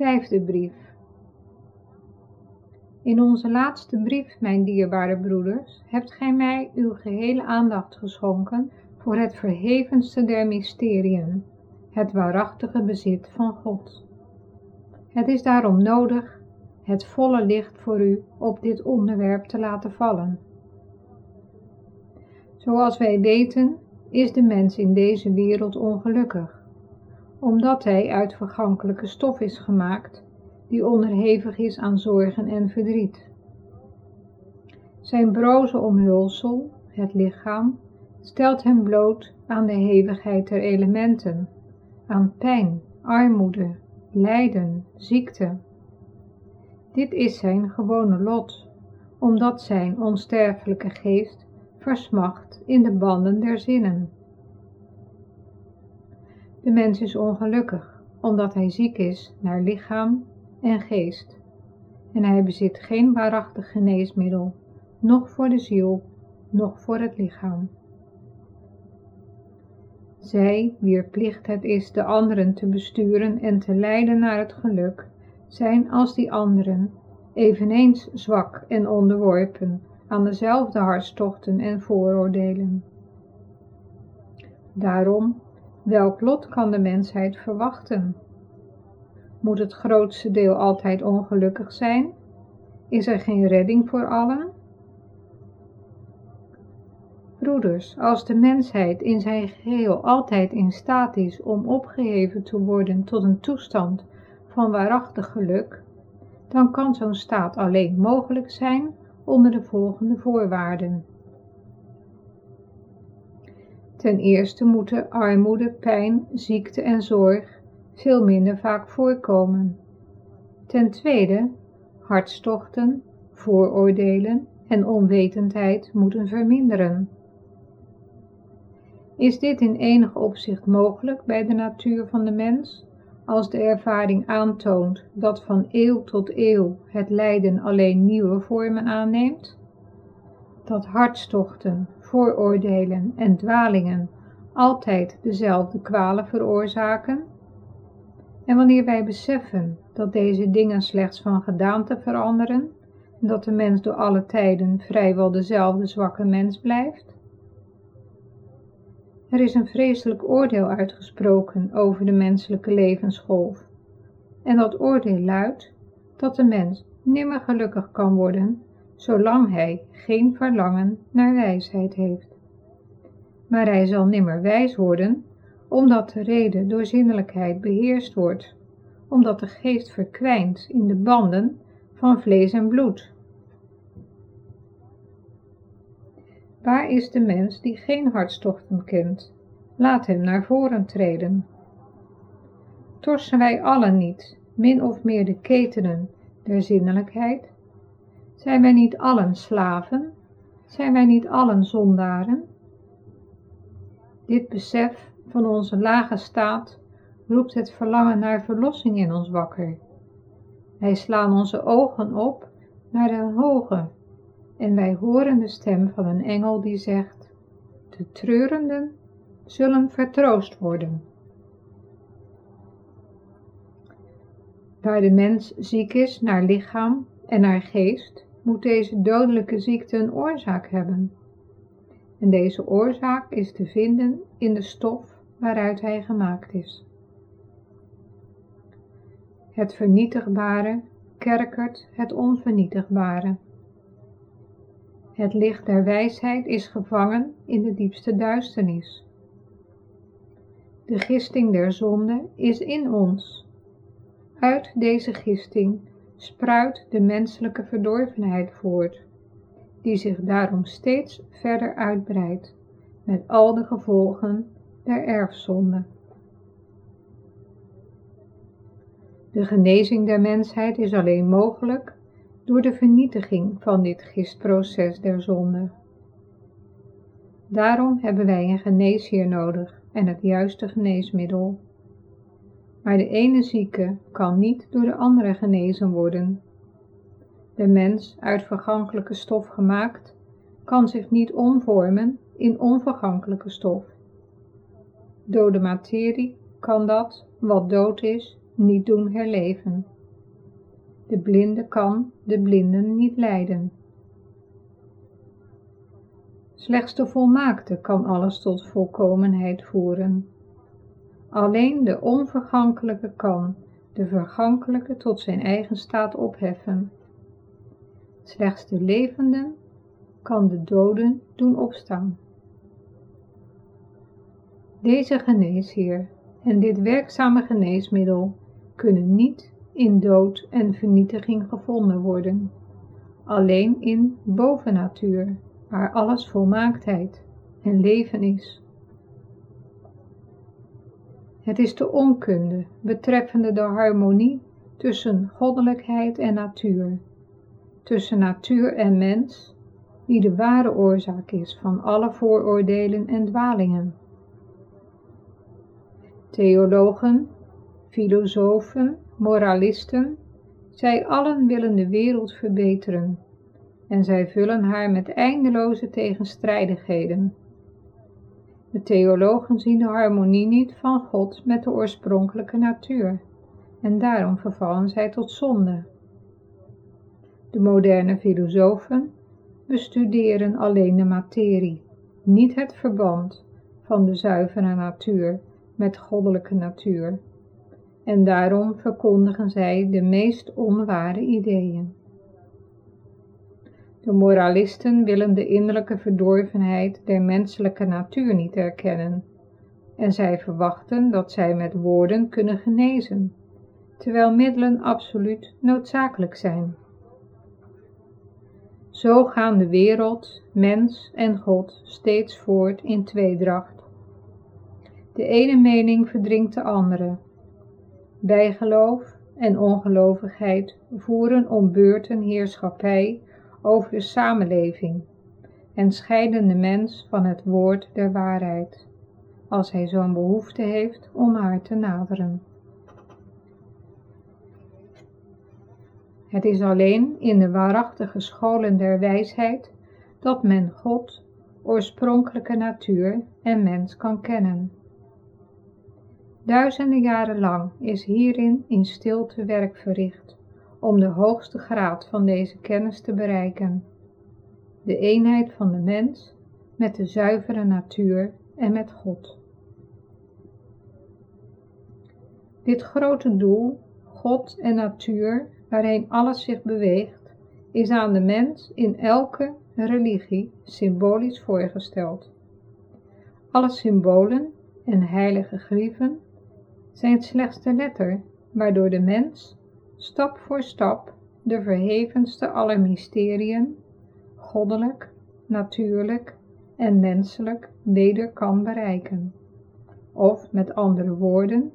Vijfde brief. In onze laatste brief, mijn dierbare broeders, hebt gij mij uw gehele aandacht geschonken voor het verhevenste der mysteriën, het waarachtige bezit van God. Het is daarom nodig het volle licht voor u op dit onderwerp te laten vallen. Zoals wij weten, is de mens in deze wereld ongelukkig, omdat hij uit vergankelijke stof is gemaakt, die onderhevig is aan zorgen en verdriet. Zijn broze omhulsel, het lichaam, stelt hem bloot aan de hevigheid der elementen, aan pijn, armoede, lijden, ziekte. Dit is zijn gewone lot, omdat zijn onsterfelijke geest versmacht in de banden der zinnen. De mens is ongelukkig, omdat hij ziek is naar lichaam en geest, en hij bezit geen waarachtig geneesmiddel, noch voor de ziel, noch voor het lichaam. Zij, wier plicht het is de anderen te besturen en te leiden naar het geluk, zijn als die anderen, eveneens zwak en onderworpen aan dezelfde hartstochten en vooroordelen. Daarom, welk lot kan de mensheid verwachten? Moet het grootste deel altijd ongelukkig zijn? Is er geen redding voor allen? Broeders, als de mensheid in zijn geheel altijd in staat is om opgeheven te worden tot een toestand van waarachtig geluk, dan kan zo'n staat alleen mogelijk zijn onder de volgende voorwaarden. Ten eerste moeten armoede, pijn, ziekte en zorg veel minder vaak voorkomen. Ten tweede, hartstochten, vooroordelen en onwetendheid moeten verminderen. Is dit in enig opzicht mogelijk bij de natuur van de mens, als de ervaring aantoont dat van eeuw tot eeuw het lijden alleen nieuwe vormen aanneemt? Dat hartstochten, vooroordelen en dwalingen altijd dezelfde kwalen veroorzaken? En wanneer wij beseffen dat deze dingen slechts van gedaante veranderen en dat de mens door alle tijden vrijwel dezelfde zwakke mens blijft? Er is een vreselijk oordeel uitgesproken over de menselijke levensgolf. En dat oordeel luidt dat de mens nimmer gelukkig kan worden zolang hij geen verlangen naar wijsheid heeft. Maar hij zal nimmer wijs worden omdat de reden door zinnelijkheid beheerst wordt, omdat de geest verkwijnt in de banden van vlees en bloed. Waar is de mens die geen hartstochten kent? Laat hem naar voren treden. Torsen wij allen niet, min of meer de ketenen der zinnelijkheid? Zijn wij niet allen slaven? Zijn wij niet allen zondaren? Dit besef van onze lage staat roept het verlangen naar verlossing in ons wakker. Wij slaan onze ogen op naar de hoge en wij horen de stem van een engel die zegt, de treurenden zullen vertroost worden. Waar de mens ziek is naar lichaam en naar geest, deze dodelijke ziekte een oorzaak hebben. En deze oorzaak is te vinden in de stof waaruit hij gemaakt is. Het vernietigbare kerkert het onvernietigbare. Het licht der wijsheid is gevangen in de diepste duisternis. De gisting der zonde is in ons. Uit deze gisting spruit de menselijke verdorvenheid voort, die zich daarom steeds verder uitbreidt, met al de gevolgen der erfzonde. De genezing der mensheid is alleen mogelijk door de vernietiging van dit gistproces der zonde. Daarom hebben wij een geneesheer nodig en het juiste geneesmiddel. Maar de ene zieke kan niet door de andere genezen worden. De mens, uit vergankelijke stof gemaakt, kan zich niet omvormen in onvergankelijke stof. Dode materie kan dat, wat dood is, niet doen herleven. De blinde kan de blinden niet leiden. Slechts de volmaakte kan alles tot volkomenheid voeren. Alleen de onvergankelijke kan de vergankelijke tot zijn eigen staat opheffen. Slechts de levenden kan de doden doen opstaan. Deze geneesheer en dit werkzame geneesmiddel kunnen niet in dood en vernietiging gevonden worden, alleen in bovennatuur, waar alles volmaaktheid en leven is. Het is de onkunde betreffende de harmonie tussen goddelijkheid en natuur, tussen natuur en mens, die de ware oorzaak is van alle vooroordelen en dwalingen. Theologen, filosofen, moralisten, zij allen willen de wereld verbeteren en zij vullen haar met eindeloze tegenstrijdigheden. De theologen zien de harmonie niet van God met de oorspronkelijke natuur en daarom vervallen zij tot zonde. De moderne filosofen bestuderen alleen de materie, niet het verband van de zuivere natuur met goddelijke natuur. En daarom verkondigen zij de meest onware ideeën. De moralisten willen de innerlijke verdorvenheid der menselijke natuur niet erkennen, en zij verwachten dat zij met woorden kunnen genezen, terwijl middelen absoluut noodzakelijk zijn. Zo gaan de wereld, mens en God steeds voort in tweedracht. De ene mening verdringt de andere. Bijgeloof en ongelovigheid voeren om beurten heerschappij over de samenleving en scheiden de mens van het woord der waarheid, als hij zo'n behoefte heeft om haar te naderen. Het is alleen in de waarachtige scholen der wijsheid dat men God, oorspronkelijke natuur en mens kan kennen. Duizenden jaren lang is hierin in stilte werk verricht om de hoogste graad van deze kennis te bereiken. De eenheid van de mens met de zuivere natuur en met God. Dit grote doel, God en natuur, waarheen alles zich beweegt, is aan de mens in elke religie symbolisch voorgesteld. Alle symbolen en heilige grieven zijn slechts de letter waardoor de mens stap voor stap de verhevenste aller mysteriën, goddelijk, natuurlijk en menselijk, weder kan bereiken. Of met andere woorden,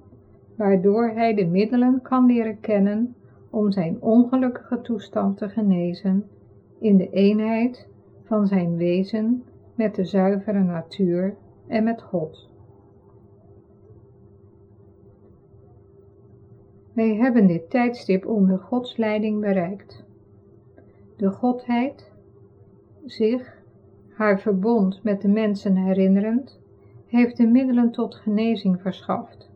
waardoor hij de middelen kan leren kennen om zijn ongelukkige toestand te genezen in de eenheid van zijn wezen met de zuivere natuur en met God. Wij hebben dit tijdstip onder Gods leiding bereikt. De Godheid, zich, haar verbond met de mensen herinnerend, heeft de middelen tot genezing verschaft.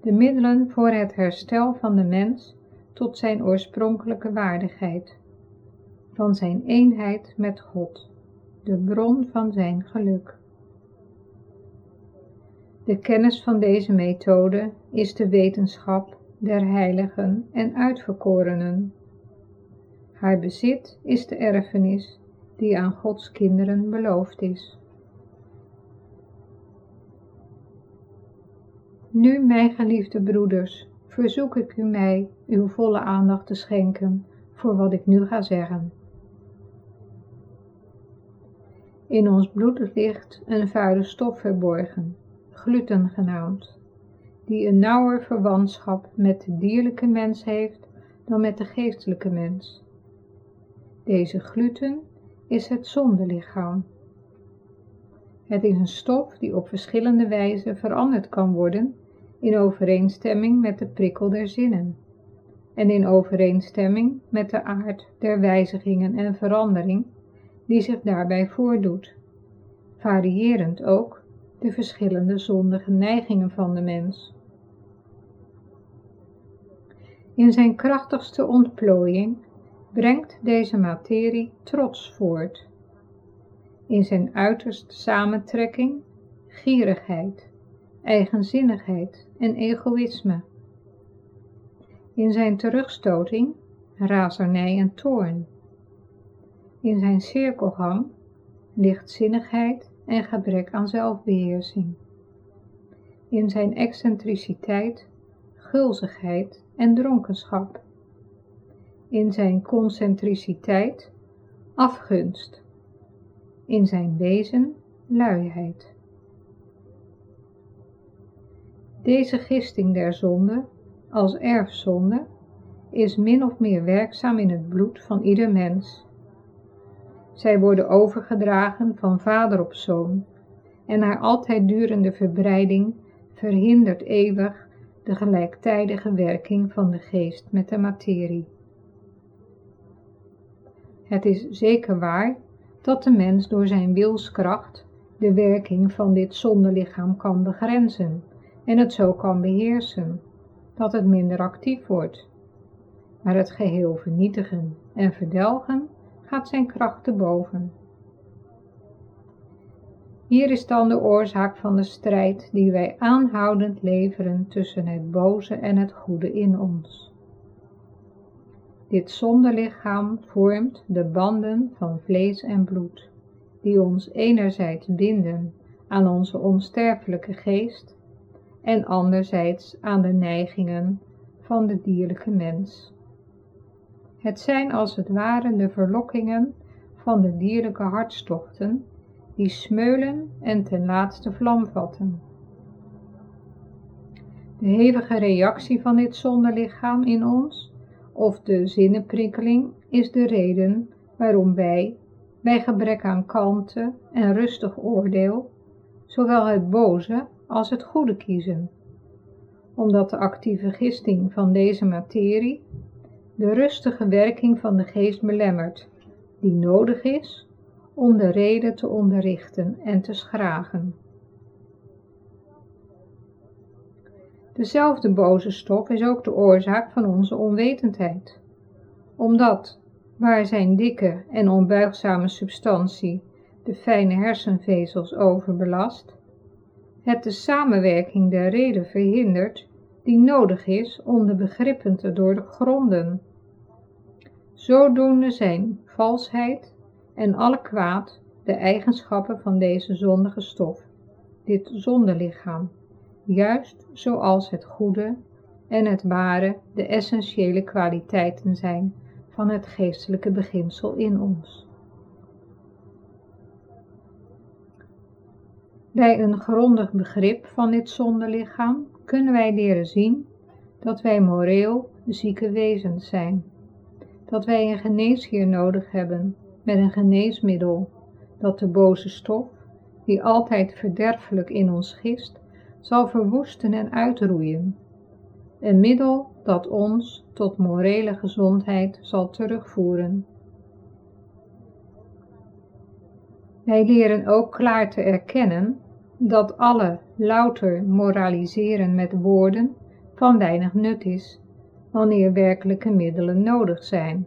De middelen voor het herstel van de mens tot zijn oorspronkelijke waardigheid, van zijn eenheid met God, de bron van zijn geluk. De kennis van deze methode is de wetenschap der heiligen en uitverkorenen. Haar bezit is de erfenis die aan Gods kinderen beloofd is. Nu, mijn geliefde broeders, verzoek ik u mij uw volle aandacht te schenken voor wat ik nu ga zeggen. In ons bloed ligt een vuile stof verborgen, gluten genaamd die een nauwer verwantschap met de dierlijke mens heeft dan met de geestelijke mens. Deze gluten is het zondelichaam. Het is een stof die op verschillende wijzen veranderd kan worden in overeenstemming met de prikkel der zinnen en in overeenstemming met de aard der wijzigingen en verandering die zich daarbij voordoet, variërend ook de verschillende zondige neigingen van de mens. In zijn krachtigste ontplooiing brengt deze materie trots voort. In zijn uiterste samentrekking gierigheid, eigenzinnigheid en egoïsme. In zijn terugstoting razernij en toorn. In zijn cirkelgang lichtzinnigheid en gebrek aan zelfbeheersing. In zijn excentriciteit gulzigheid en dronkenschap. In zijn concentriciteit afgunst. In zijn wezen luiheid. Deze gisting der zonde, als erfzonde, is min of meer werkzaam in het bloed van ieder mens. Zij worden overgedragen van vader op zoon, en haar altijd durende verbreiding verhindert eeuwig de gelijktijdige werking van de geest met de materie. Het is zeker waar dat de mens door zijn wilskracht de werking van dit zondelichaam kan begrenzen en het zo kan beheersen, dat het minder actief wordt. Maar het geheel vernietigen en verdelgen gaat zijn kracht te boven. Hier is dan de oorzaak van de strijd die wij aanhoudend leveren tussen het boze en het goede in ons. Dit zondelichaam vormt de banden van vlees en bloed, die ons enerzijds binden aan onze onsterfelijke geest en anderzijds aan de neigingen van de dierlijke mens. Het zijn als het ware de verlokkingen van de dierlijke hartstochten die smeulen en ten laatste vlam vatten. De hevige reactie van dit zondelichaam in ons, of de zinnenprikkeling, is de reden waarom wij, bij gebrek aan kalmte en rustig oordeel, zowel het boze als het goede kiezen, omdat de actieve gisting van deze materie de rustige werking van de geest belemmert, die nodig is om de reden te onderrichten en te schragen. Dezelfde boze stof is ook de oorzaak van onze onwetendheid, omdat, waar zijn dikke en onbuigzame substantie de fijne hersenvezels overbelast, het de samenwerking der reden verhindert die nodig is om de begrippen te doorgronden. Zodoende zijn valsheid, en alle kwaad de eigenschappen van deze zondige stof, dit zondelichaam, juist zoals het goede en het ware de essentiële kwaliteiten zijn van het geestelijke beginsel in ons. Bij een grondig begrip van dit zondelichaam kunnen wij leren zien dat wij moreel zieke wezens zijn, dat wij een geneesheer nodig hebben met een geneesmiddel dat de boze stof, die altijd verderfelijk in ons gist, zal verwoesten en uitroeien. Een middel dat ons tot morele gezondheid zal terugvoeren. Wij leren ook klaar te erkennen dat alle louter moraliseren met woorden van weinig nut is, wanneer werkelijke middelen nodig zijn.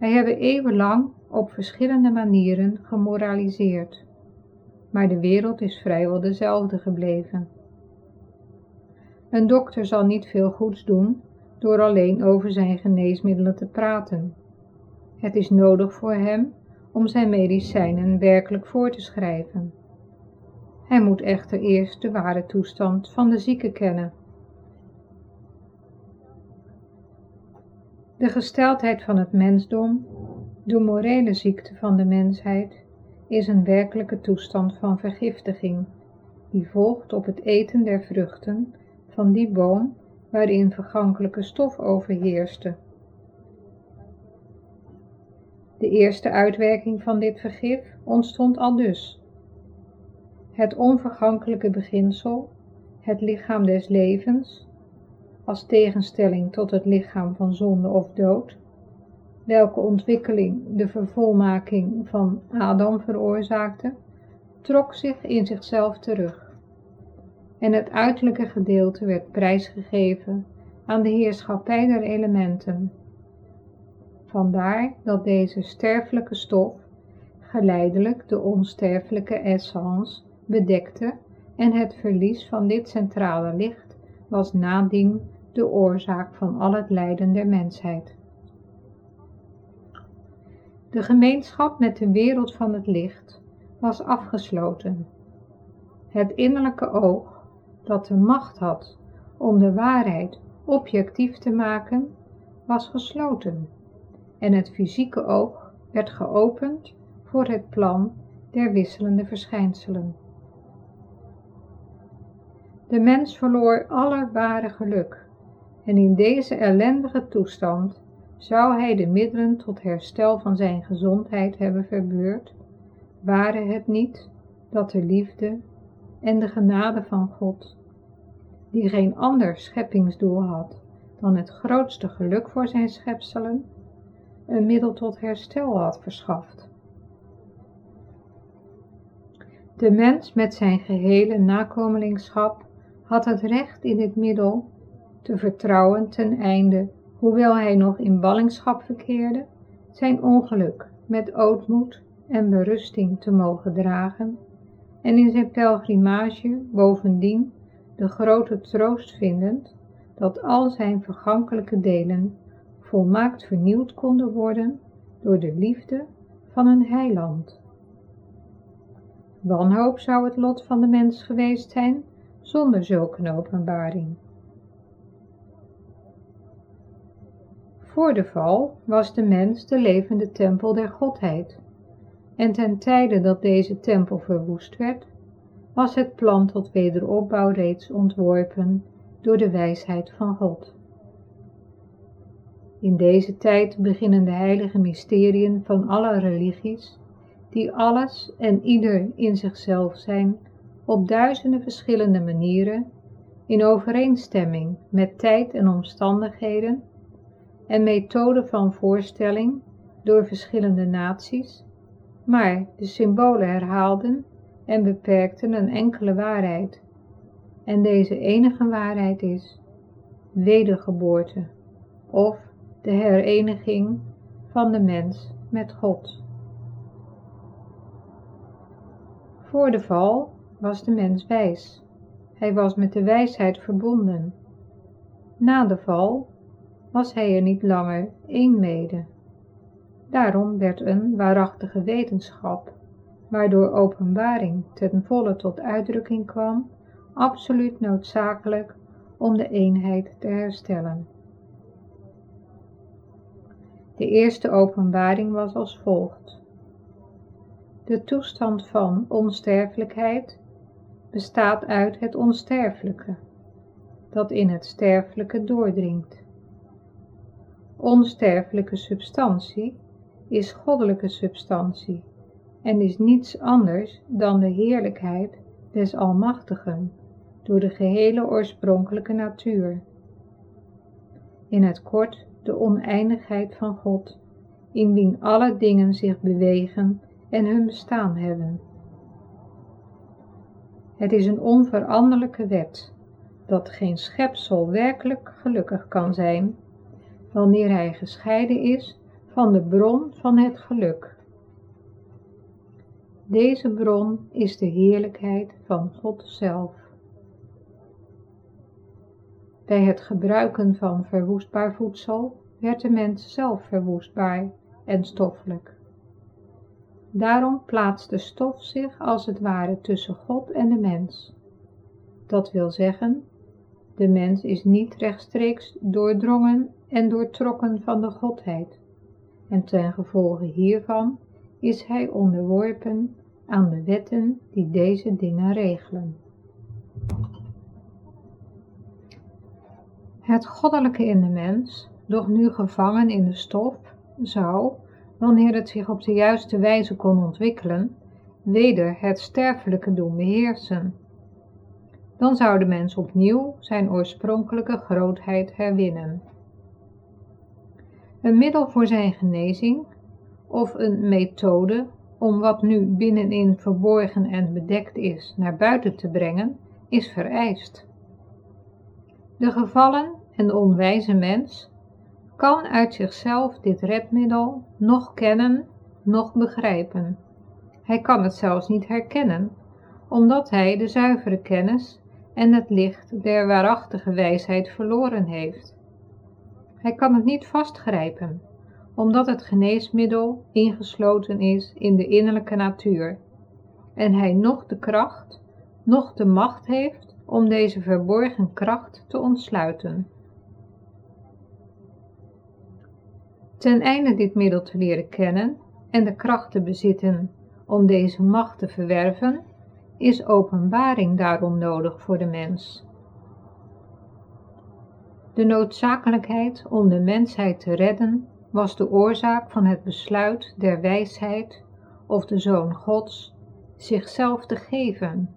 Wij hebben eeuwenlang op verschillende manieren gemoraliseerd, maar de wereld is vrijwel dezelfde gebleven. Een dokter zal niet veel goeds doen door alleen over zijn geneesmiddelen te praten. Het is nodig voor hem om zijn medicijnen werkelijk voor te schrijven. Hij moet echter eerst de ware toestand van de zieke kennen. De gesteldheid van het mensdom, de morele ziekte van de mensheid, is een werkelijke toestand van vergiftiging, die volgt op het eten der vruchten van die boom waarin vergankelijke stof overheerste. De eerste uitwerking van dit vergif ontstond al dus. Het onvergankelijke beginsel, het lichaam des levens, als tegenstelling tot het lichaam van zonde of dood, welke ontwikkeling de vervolmaking van Adam veroorzaakte, trok zich in zichzelf terug. En het uiterlijke gedeelte werd prijsgegeven aan de heerschappij der elementen. Vandaar dat deze sterfelijke stof geleidelijk de onsterfelijke essence bedekte en het verlies van dit centrale licht was nadien de oorzaak van al het lijden der mensheid. De gemeenschap met de wereld van het licht was afgesloten. Het innerlijke oog, dat de macht had om de waarheid objectief te maken, was gesloten en het fysieke oog werd geopend voor het plan der wisselende verschijnselen. De mens verloor alle ware geluk en in deze ellendige toestand zou hij de middelen tot herstel van zijn gezondheid hebben verbeurd, ware het niet dat de liefde en de genade van God, die geen ander scheppingsdoel had dan het grootste geluk voor zijn schepselen, een middel tot herstel had verschaft. De mens met zijn gehele nakomelingschap had het recht in dit middel te vertrouwen ten einde, hoewel hij nog in ballingschap verkeerde, zijn ongeluk met ootmoed en berusting te mogen dragen en in zijn pelgrimage bovendien de grote troost vindend dat al zijn vergankelijke delen volmaakt vernieuwd konden worden door de liefde van een heiland. Wanhoop zou het lot van de mens geweest zijn zonder zulke openbaring. Voor de val was de mens de levende tempel der Godheid, en ten tijde dat deze tempel verwoest werd, was het plan tot wederopbouw reeds ontworpen door de wijsheid van God. In deze tijd beginnen de heilige mysteriën van alle religies, die alles en ieder in zichzelf zijn, op duizenden verschillende manieren, in overeenstemming met tijd en omstandigheden en methoden van voorstelling door verschillende naties, maar de symbolen herhaalden en beperkten een enkele waarheid. En deze enige waarheid is wedergeboorte of de hereniging van de mens met God. Voor de val was de mens wijs. Hij was met de wijsheid verbonden. Na de val was hij er niet langer één mede. Daarom werd een waarachtige wetenschap, waardoor openbaring ten volle tot uitdrukking kwam, absoluut noodzakelijk om de eenheid te herstellen. De eerste openbaring was als volgt. De toestand van onsterfelijkheid bestaat uit het onsterfelijke, dat in het sterfelijke doordringt. Onsterfelijke substantie is goddelijke substantie en is niets anders dan de heerlijkheid des Almachtigen door de gehele oorspronkelijke natuur. In het kort de oneindigheid van God, in wien alle dingen zich bewegen en hun bestaan hebben. Het is een onveranderlijke wet, dat geen schepsel werkelijk gelukkig kan zijn, wanneer hij gescheiden is van de bron van het geluk. Deze bron is de heerlijkheid van God zelf. Bij het gebruiken van verwoestbaar voedsel werd de mens zelf verwoestbaar en stoffelijk. Daarom plaatst de stof zich als het ware tussen God en de mens. Dat wil zeggen, de mens is niet rechtstreeks doordrongen en doortrokken van de Godheid, en ten gevolge hiervan is hij onderworpen aan de wetten die deze dingen regelen. Het goddelijke in de mens, doch nu gevangen in de stof, zou, wanneer het zich op de juiste wijze kon ontwikkelen, weder het sterfelijke doen beheersen. Dan zou de mens opnieuw zijn oorspronkelijke grootheid herwinnen. Een middel voor zijn genezing of een methode om wat nu binnenin verborgen en bedekt is naar buiten te brengen, is vereist. De gevallen en onwijze mens kan uit zichzelf dit redmiddel nog kennen, nog begrijpen. Hij kan het zelfs niet herkennen, omdat hij de zuivere kennis en het licht der waarachtige wijsheid verloren heeft. Hij kan het niet vastgrijpen, omdat het geneesmiddel ingesloten is in de innerlijke natuur en hij nog de kracht, nog de macht heeft om deze verborgen kracht te ontsluiten. Ten einde dit middel te leren kennen en de kracht te bezitten om deze macht te verwerven, is openbaring daarom nodig voor de mens. De noodzakelijkheid om de mensheid te redden was de oorzaak van het besluit der wijsheid of de Zoon Gods zichzelf te geven,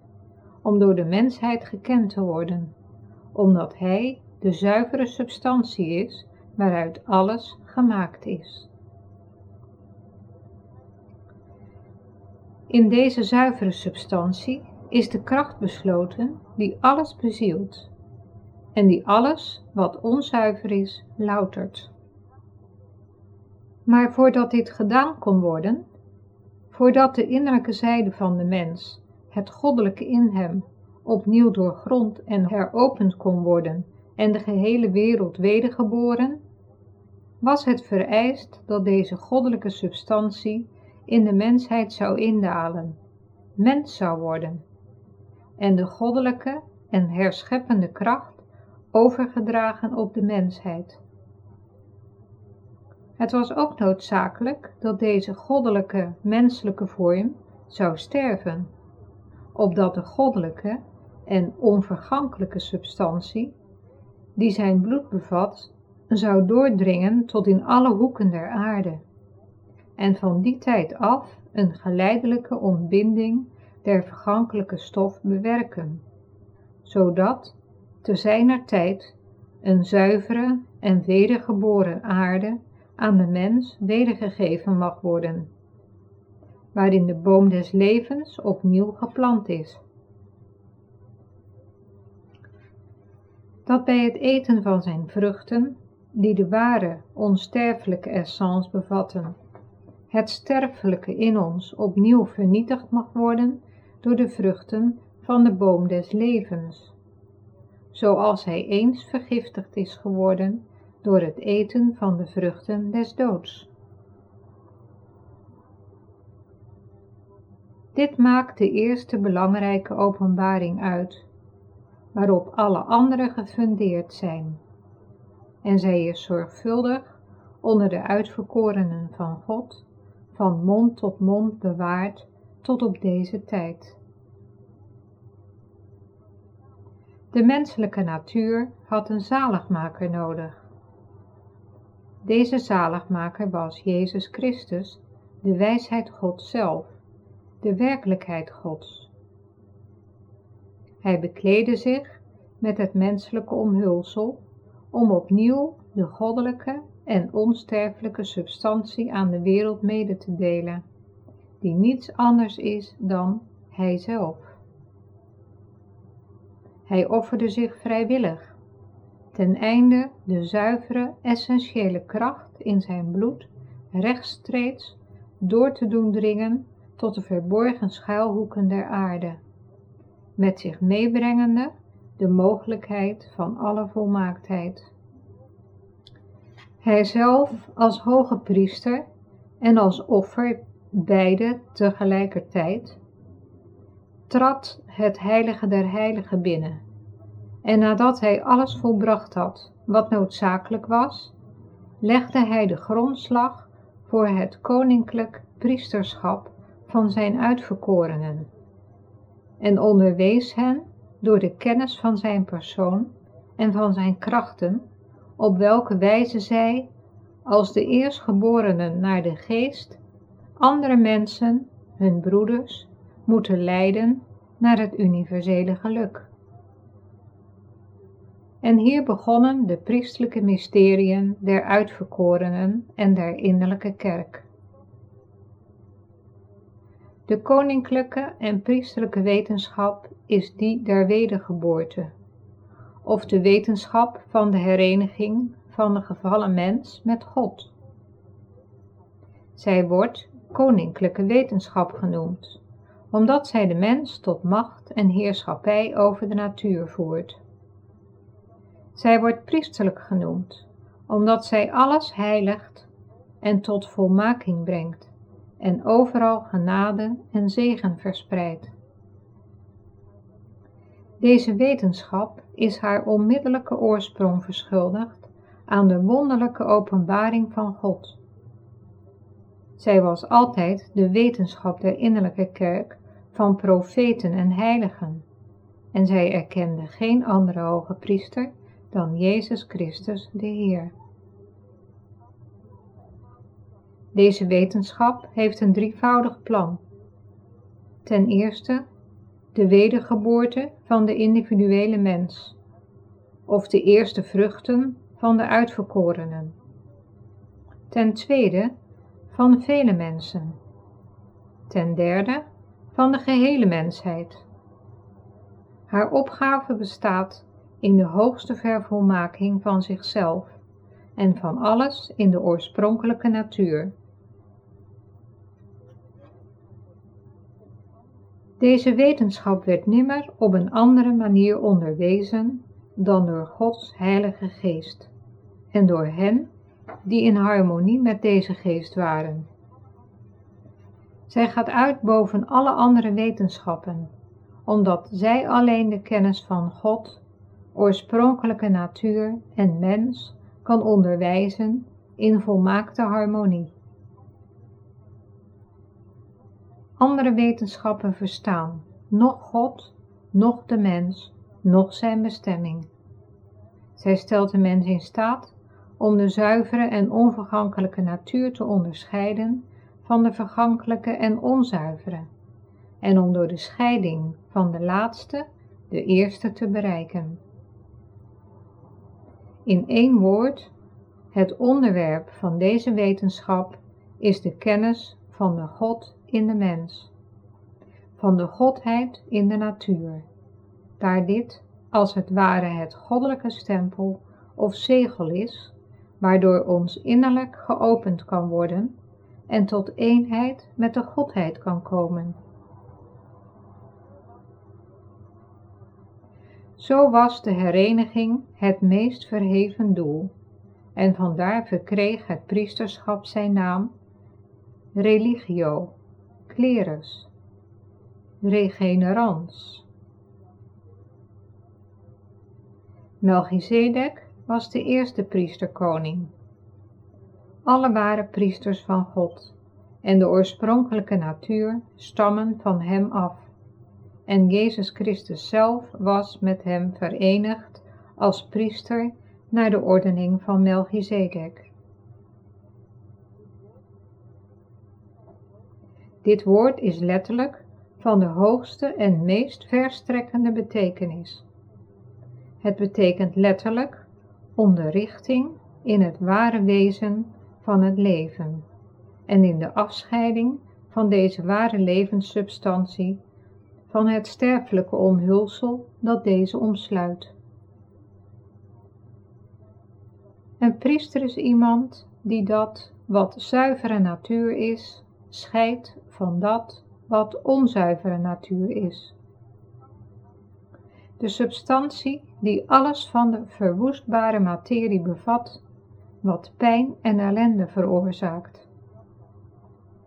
om door de mensheid gekend te worden, omdat Hij de zuivere substantie is waaruit alles gemaakt is. In deze zuivere substantie is de kracht besloten die alles bezielt en die alles wat onzuiver is loutert. Maar voordat dit gedaan kon worden, voordat de innerlijke zijde van de mens, het goddelijke in hem, opnieuw doorgrond en heropend kon worden en de gehele wereld wedergeboren, was het vereist dat deze goddelijke substantie in de mensheid zou indalen, mens zou worden, en de goddelijke en herscheppende kracht overgedragen op de mensheid. Het was ook noodzakelijk dat deze goddelijke menselijke vorm zou sterven, opdat de goddelijke en onvergankelijke substantie, die zijn bloed bevat, zou doordringen tot in alle hoeken der aarde, en van die tijd af een geleidelijke ontbinding der vergankelijke stof bewerken, zodat te zijner tijd een zuivere en wedergeboren aarde aan de mens wedergegeven mag worden, waarin de boom des levens opnieuw geplant is. Dat bij het eten van zijn vruchten, die de ware onsterfelijke essence bevatten, het sterfelijke in ons opnieuw vernietigd mag worden door de vruchten van de boom des levens, zoals hij eens vergiftigd is geworden door het eten van de vruchten des doods. Dit maakt de eerste belangrijke openbaring uit, waarop alle andere gefundeerd zijn, en zij is zorgvuldig onder de uitverkorenen van God, van mond tot mond bewaard tot op deze tijd. De menselijke natuur had een zaligmaker nodig deze zaligmaker was Jezus Christus, de wijsheid Gods zelf, de werkelijkheid Gods. Hij bekleedde zich met het menselijke omhulsel om opnieuw de goddelijke en onsterfelijke substantie aan de wereld mede te delen, die niets anders is dan Hij zelf. Hij offerde zich vrijwillig ten einde de zuivere, essentiële kracht in zijn bloed rechtstreeks door te doen dringen tot de verborgen schuilhoeken der aarde, met zich meebrengende de mogelijkheid van alle volmaaktheid. Hij zelf als hoge priester en als offer beide tegelijkertijd, trad het heilige der heiligen binnen. En nadat hij alles volbracht had wat noodzakelijk was, legde hij de grondslag voor het koninklijk priesterschap van zijn uitverkorenen. En onderwees hen door de kennis van zijn persoon en van zijn krachten, op welke wijze zij, als de eerstgeborenen naar de geest, andere mensen, hun broeders, moeten leiden naar het universele geluk. En hier begonnen de priestelijke mysteriën der uitverkorenen en der innerlijke kerk. De koninklijke en priesterlijke wetenschap is die der wedergeboorte, of de wetenschap van de hereniging van de gevallen mens met God. Zij wordt koninklijke wetenschap genoemd, omdat zij de mens tot macht en heerschappij over de natuur voert. Zij wordt priesterlijk genoemd, omdat zij alles heiligt en tot volmaking brengt en overal genade en zegen verspreidt. Deze wetenschap is haar onmiddellijke oorsprong verschuldigd aan de wonderlijke openbaring van God. Zij was altijd de wetenschap der innerlijke kerk van profeten en heiligen, en zij erkende geen andere hoge priester dan Jezus Christus de Heer. Deze wetenschap heeft een drievoudig plan. Ten eerste de wedergeboorte van de individuele mens, of de eerste vruchten van de uitverkorenen. Ten tweede van vele mensen. Ten derde van de gehele mensheid. Haar opgave bestaat in de hoogste vervolmaking van zichzelf en van alles in de oorspronkelijke natuur. Deze wetenschap werd nimmer op een andere manier onderwezen dan door Gods Heilige Geest en door hen die in harmonie met deze geest waren. Zij gaat uit boven alle andere wetenschappen, omdat zij alleen de kennis van God, oorspronkelijke natuur en mens kan onderwijzen in volmaakte harmonie. Andere wetenschappen verstaan noch God, noch de mens, noch zijn bestemming. Zij stelt de mens in staat om de zuivere en onvergankelijke natuur te onderscheiden van de vergankelijke en onzuivere, en om door de scheiding van de laatste de eerste te bereiken. In één woord, het onderwerp van deze wetenschap is de kennis van de God in de mens, van de Godheid in de natuur, daar dit als het ware het goddelijke stempel of zegel is, waardoor ons innerlijk geopend kan worden en tot eenheid met de Godheid kan komen. Zo was de hereniging het meest verheven doel, en vandaar verkreeg het priesterschap zijn naam religio, clerus, regenerans. Melchizedek was de eerste priesterkoning. Alle waren priesters van God en de oorspronkelijke natuur stammen van hem af. En Jezus Christus zelf was met hem verenigd als priester naar de ordening van Melchizedek. Dit woord is letterlijk van de hoogste en meest verstrekkende betekenis. Het betekent letterlijk onderrichting in het ware wezen van het leven en in de afscheiding van deze ware levenssubstantie van het sterfelijke omhulsel dat deze omsluit. Een priester is iemand die dat wat zuivere natuur is, scheidt van dat wat onzuivere natuur is. De substantie die alles van de verwoestbare materie bevat, wat pijn en ellende veroorzaakt.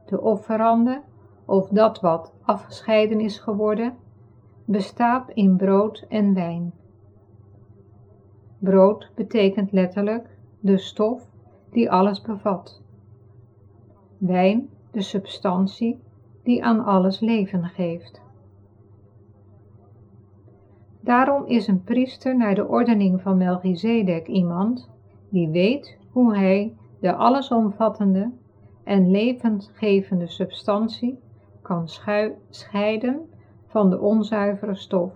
De offerande, of dat wat afgescheiden is geworden, bestaat in brood en wijn. Brood betekent letterlijk de stof die alles bevat. Wijn de substantie die aan alles leven geeft. Daarom is een priester naar de ordening van Melchizedek iemand die weet hoe hij de allesomvattende en levensgevende substantie kan scheiden van de onzuivere stof.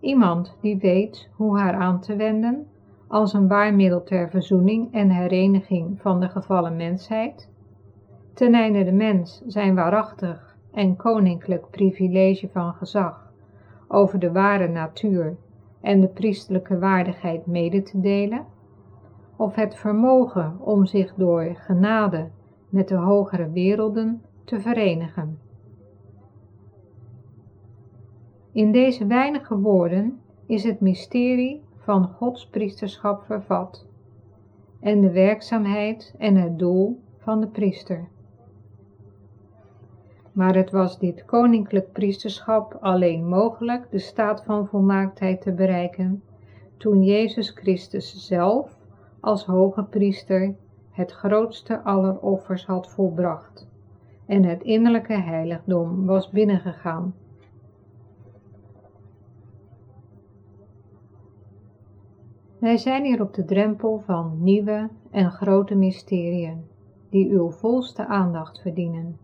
Iemand die weet hoe haar aan te wenden als een waar middel ter verzoening en hereniging van de gevallen mensheid, ten einde de mens zijn waarachtig en koninklijk privilege van gezag over de ware natuur en de priestelijke waardigheid mede te delen, of het vermogen om zich door genade met de hogere werelden te verenigen. In deze weinige woorden is het mysterie van Gods priesterschap vervat en de werkzaamheid en het doel van de priester. Maar het was dit koninklijk priesterschap alleen mogelijk de staat van volmaaktheid te bereiken toen Jezus Christus zelf als hoge priester het grootste aller offers had volbracht en het innerlijke heiligdom was binnengegaan. Wij zijn hier op de drempel van nieuwe en grote mysteriën, die uw volste aandacht verdienen.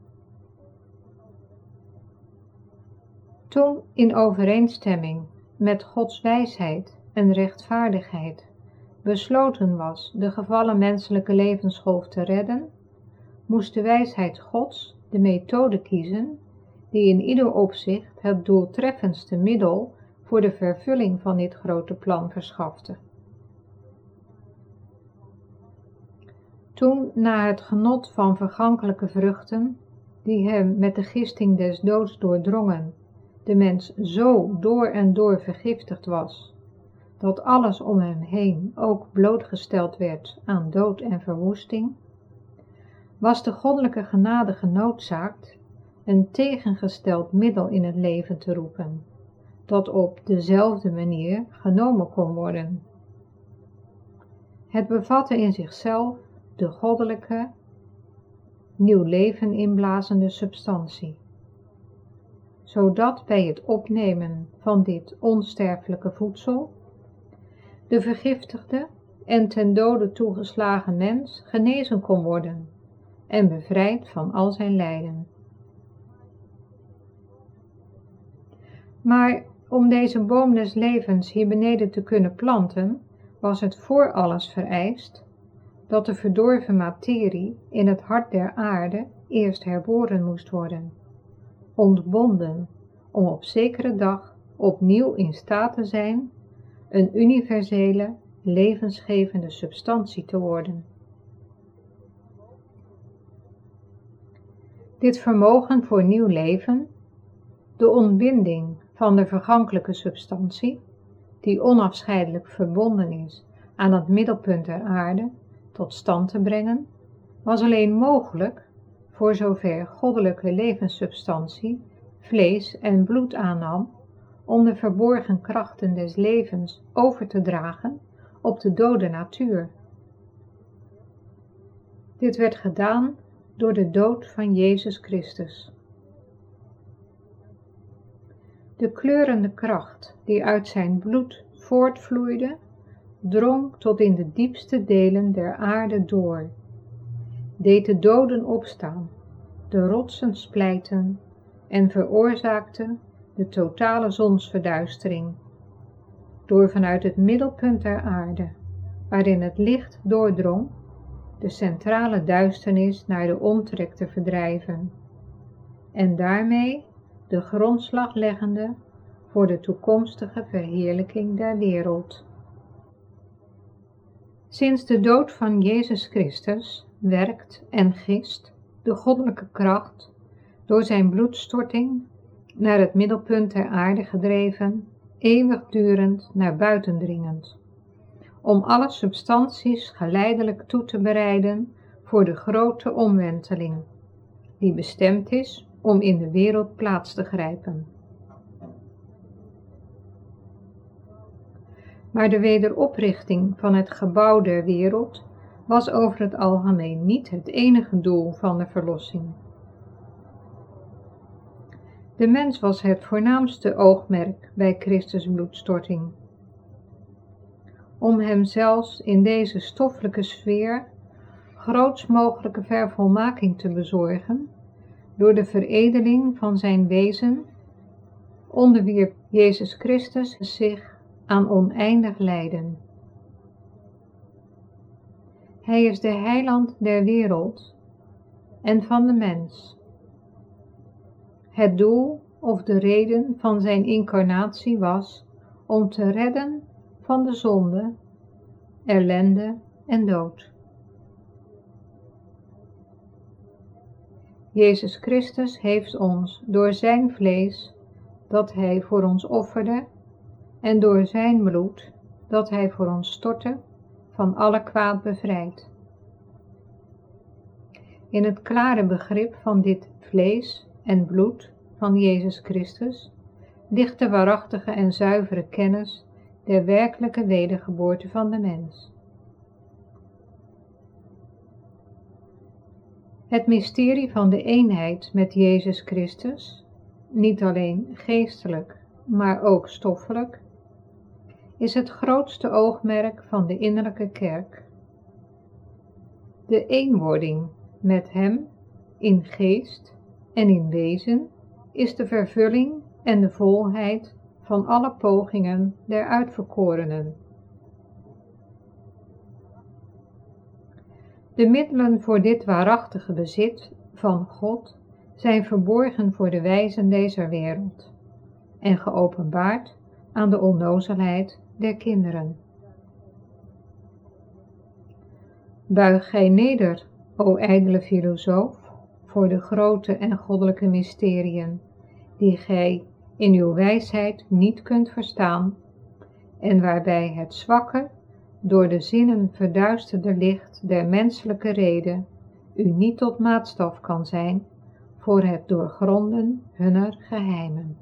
Toen in overeenstemming met Gods wijsheid en rechtvaardigheid besloten was de gevallen menselijke levensgolf te redden, moest de wijsheid Gods de methode kiezen die in ieder opzicht het doeltreffendste middel voor de vervulling van dit grote plan verschafte. Toen, na het genot van vergankelijke vruchten, die hem met de gisting des doods doordrongen, de mens zo door en door vergiftigd was, dat alles om hem heen ook blootgesteld werd aan dood en verwoesting, was de goddelijke genade genoodzaakt een tegengesteld middel in het leven te roepen, dat op dezelfde manier genomen kon worden. Het bevatte in zichzelf de goddelijke, nieuw leven inblazende substantie, zodat bij het opnemen van dit onsterfelijke voedsel de vergiftigde en ten dode toegeslagen mens genezen kon worden en bevrijd van al zijn lijden. Maar om deze boom des levens hier beneden te kunnen planten, was het voor alles vereist dat de verdorven materie in het hart der aarde eerst herboren moest worden, ontbonden om op zekere dag opnieuw in staat te zijn een universele, levensgevende substantie te worden. Dit vermogen voor nieuw leven, de ontbinding van de vergankelijke substantie, die onafscheidelijk verbonden is aan het middelpunt der aarde, tot stand te brengen, was alleen mogelijk voor zover goddelijke levenssubstantie vlees en bloed aannam om de verborgen krachten des levens over te dragen op de dode natuur. Dit werd gedaan door de dood van Jezus Christus. De kleurende kracht die uit zijn bloed voortvloeide, drong tot in de diepste delen der aarde door, deed de doden opstaan, de rotsen splijten en veroorzaakte de totale zonsverduistering, door vanuit het middelpunt der aarde, waarin het licht doordrong, de centrale duisternis naar de omtrek te verdrijven, en daarmee de grondslag leggende voor de toekomstige verheerlijking der wereld. Sinds de dood van Jezus Christus werkt en gist de goddelijke kracht door zijn bloedstorting naar het middelpunt der aarde gedreven, eeuwigdurend naar buiten dringend, om alle substanties geleidelijk toe te bereiden voor de grote omwenteling, die bestemd is om in de wereld plaats te grijpen. Maar de wederoprichting van het gebouw der wereld was over het algemeen niet het enige doel van de verlossing. De mens was het voornaamste oogmerk bij Christus bloedstorting. Om hem zelfs in deze stoffelijke sfeer grootst mogelijke vervolmaking te bezorgen, door de veredeling van zijn wezen, onderwierp Jezus Christus zich aan oneindig lijden. Hij is de heiland der wereld en van de mens het doel of de reden van zijn incarnatie was om te redden van de zonde, ellende en dood. Jezus Christus heeft ons door zijn vlees, dat hij voor ons offerde, en door zijn bloed, dat hij voor ons stortte, van alle kwaad bevrijd. In het klare begrip van dit vlees en bloed van Jezus Christus ligt de waarachtige en zuivere kennis der werkelijke wedergeboorte van de mens. Het mysterie van de eenheid met Jezus Christus, niet alleen geestelijk, maar ook stoffelijk, is het grootste oogmerk van de innerlijke kerk. De eenwording met Hem in geest en in wezen is de vervulling en de volheid van alle pogingen der uitverkorenen. De middelen voor dit waarachtige bezit van God zijn verborgen voor de wijzen deze wereld en geopenbaard aan de onnozelheid der kinderen. Buig gij neder, o ijdele filosoof, voor de grote en goddelijke mysteriën, die gij in uw wijsheid niet kunt verstaan, en waarbij het zwakke, door de zinnen verduisterde licht der menselijke reden u niet tot maatstaf kan zijn voor het doorgronden hunner geheimen.